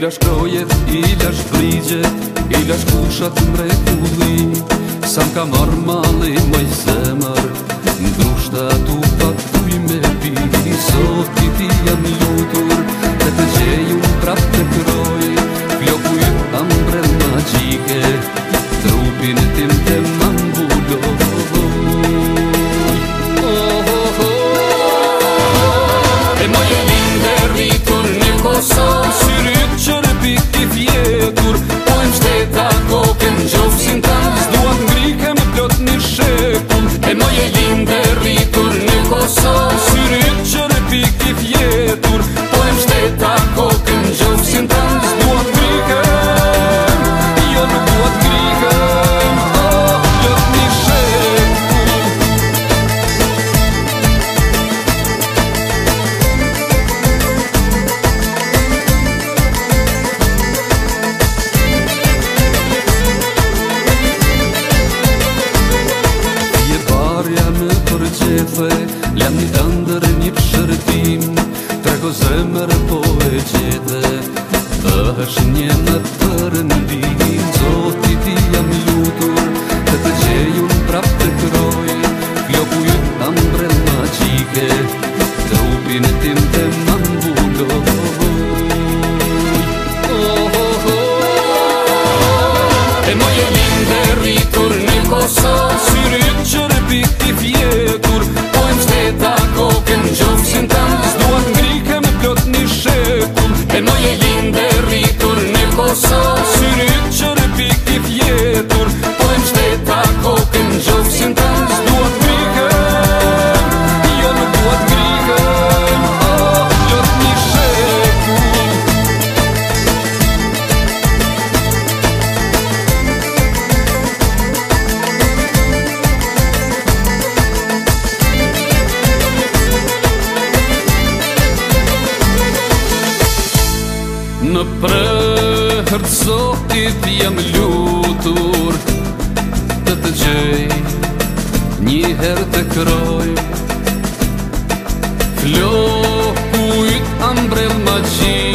lash krojet, i lash frigjet, i lash kushat mrekulli Sa m'ka mali, moj zemër, shefe Lëm një të ndër një pëshërtim Trako zemër po e gjithë Dhe është një në përëndi në prëhërt Zotit jam lutur Të të gjej Një herë të kroj Flohu i të ambrel ma gjithë